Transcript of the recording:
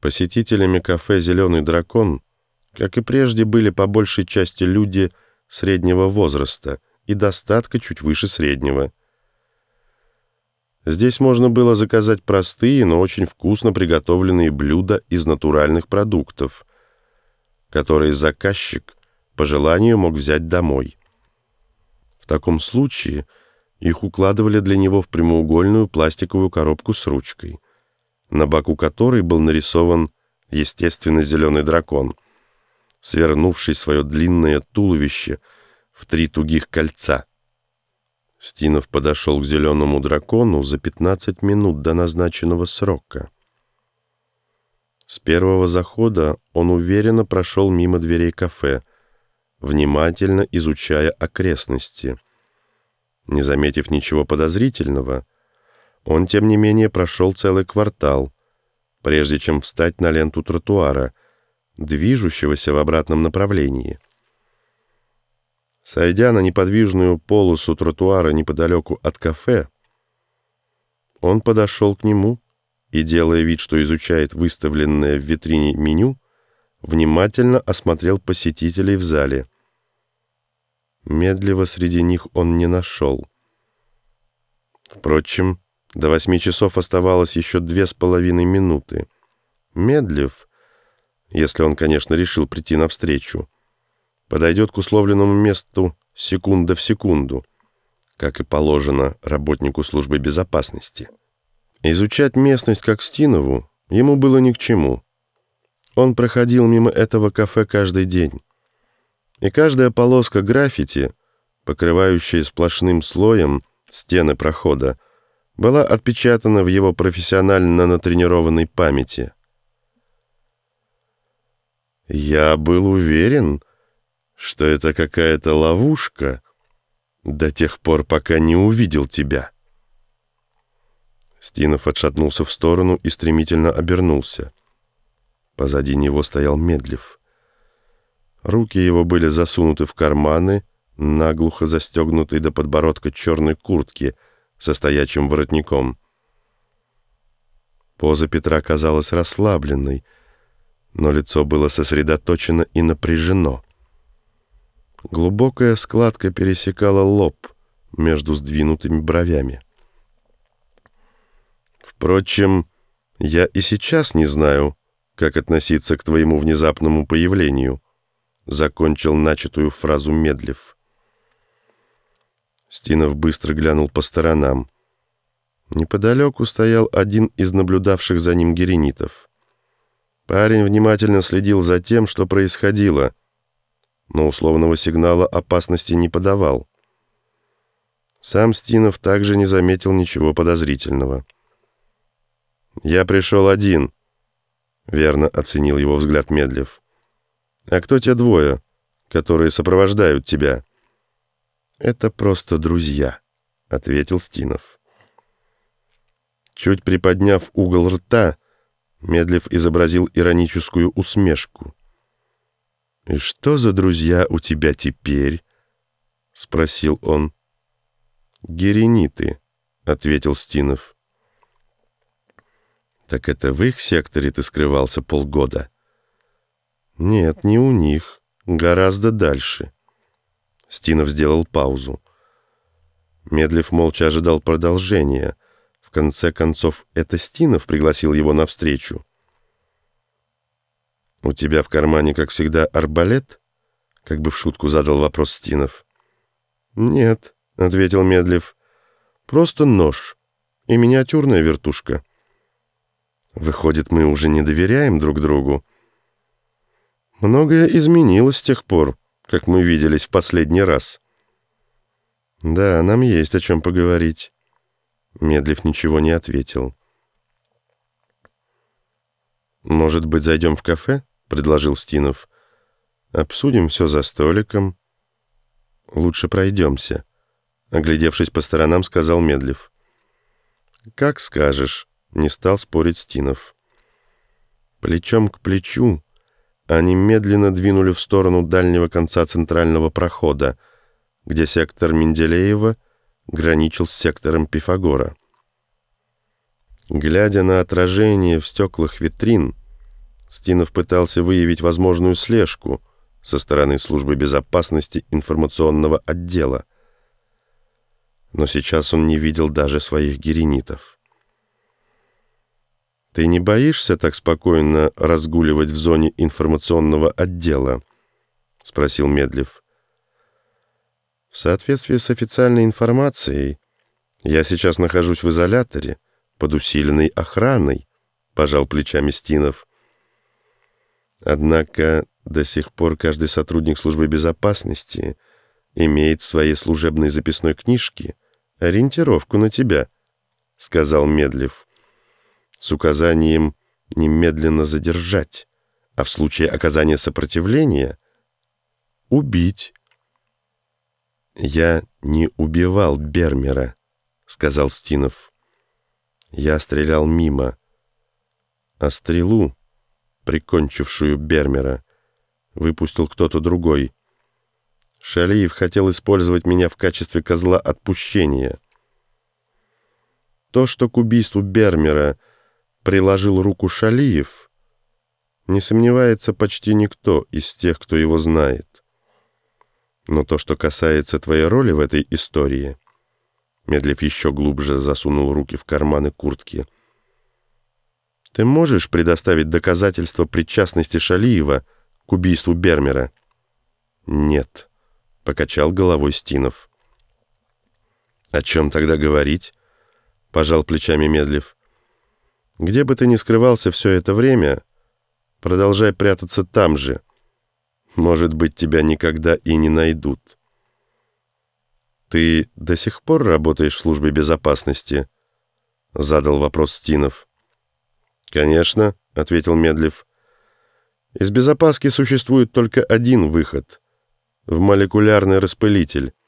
Посетителями кафе «Зеленый дракон», как и прежде, были по большей части люди среднего возраста и достатка чуть выше среднего. Здесь можно было заказать простые, но очень вкусно приготовленные блюда из натуральных продуктов, которые заказчик по желанию мог взять домой. В таком случае их укладывали для него в прямоугольную пластиковую коробку с ручкой – на боку которой был нарисован естественный зеленый дракон, свернувший свое длинное туловище в три тугих кольца. Стинов подошел к зеленому дракону за 15 минут до назначенного срока. С первого захода он уверенно прошел мимо дверей кафе, внимательно изучая окрестности. Не заметив ничего подозрительного, он, тем не менее, прошел целый квартал, прежде чем встать на ленту тротуара, движущегося в обратном направлении. Сойдя на неподвижную полосу тротуара неподалеку от кафе, он подошел к нему и, делая вид, что изучает выставленное в витрине меню, внимательно осмотрел посетителей в зале. Медливо среди них он не нашел. Впрочем, до восьми часов оставалось еще две с половиной минуты. Медлив, если он, конечно, решил прийти навстречу, подойдет к условленному месту секунда в секунду, как и положено работнику службы безопасности. Изучать местность как Стинову ему было ни к чему. Он проходил мимо этого кафе каждый день. И каждая полоска граффити, покрывающая сплошным слоем стены прохода, была отпечатана в его профессионально натренированной памяти. «Я был уверен, что это какая-то ловушка до тех пор, пока не увидел тебя». Стинов отшатнулся в сторону и стремительно обернулся. Позади него стоял Медлив. Руки его были засунуты в карманы, наглухо застегнутые до подбородка черной куртки — со стоячим воротником. Поза Петра казалась расслабленной, но лицо было сосредоточено и напряжено. Глубокая складка пересекала лоб между сдвинутыми бровями. Впрочем, я и сейчас не знаю, как относиться к твоему внезапному появлению, закончил начатую фразу Медлев. Стинов быстро глянул по сторонам. Неподалеку стоял один из наблюдавших за ним геренитов. Парень внимательно следил за тем, что происходило, но условного сигнала опасности не подавал. Сам Стинов также не заметил ничего подозрительного. «Я пришел один», — верно оценил его взгляд Медлев. «А кто те двое, которые сопровождают тебя?» «Это просто друзья», — ответил Стинов. Чуть приподняв угол рта, Медлев изобразил ироническую усмешку. «И что за друзья у тебя теперь?» — спросил он. «Герениты», — ответил Стинов. «Так это в их секторе ты скрывался полгода?» «Нет, не у них, гораздо дальше». Стинов сделал паузу. Медлив молча ожидал продолжения. В конце концов, это Стинов пригласил его навстречу. «У тебя в кармане, как всегда, арбалет?» Как бы в шутку задал вопрос Стинов. «Нет», — ответил Медлив. «Просто нож и миниатюрная вертушка». «Выходит, мы уже не доверяем друг другу?» «Многое изменилось с тех пор», как мы виделись в последний раз. Да, нам есть о чем поговорить. Медлив ничего не ответил. «Может быть, зайдем в кафе?» — предложил Стинов. «Обсудим все за столиком». «Лучше пройдемся», — оглядевшись по сторонам, сказал Медлив. «Как скажешь», — не стал спорить Стинов. Плечом к плечу они медленно двинули в сторону дальнего конца центрального прохода, где сектор Менделеева граничил с сектором Пифагора. Глядя на отражение в стеклах витрин, Стинов пытался выявить возможную слежку со стороны службы безопасности информационного отдела. Но сейчас он не видел даже своих геренитов. «Ты не боишься так спокойно разгуливать в зоне информационного отдела?» — спросил Медлев. «В соответствии с официальной информацией, я сейчас нахожусь в изоляторе под усиленной охраной», — пожал плечами Стинов. Однако до сих пор каждый сотрудник службы безопасности имеет в своей служебной записной книжке ориентировку на тебя, — сказал Медлев, с указанием немедленно задержать, а в случае оказания сопротивления — убить. «Я не убивал Бермера», — сказал Стинов. «Я стрелял мимо, а стрелу прикончившую Бермера, выпустил кто-то другой. Шалиев хотел использовать меня в качестве козла отпущения. То, что к убийству Бермера приложил руку Шалиев, не сомневается почти никто из тех, кто его знает. Но то, что касается твоей роли в этой истории, Медлев еще глубже засунул руки в карманы куртки — ты можешь предоставить доказательства причастности Шалиева к убийству Бермера? Нет, покачал головой Стинов. О чем тогда говорить? Пожал плечами Медлев. Где бы ты ни скрывался все это время, продолжай прятаться там же. Может быть, тебя никогда и не найдут. Ты до сих пор работаешь в службе безопасности? Задал вопрос Стинов. «Конечно», — ответил Медлев. «Из безопаски существует только один выход — в молекулярный распылитель —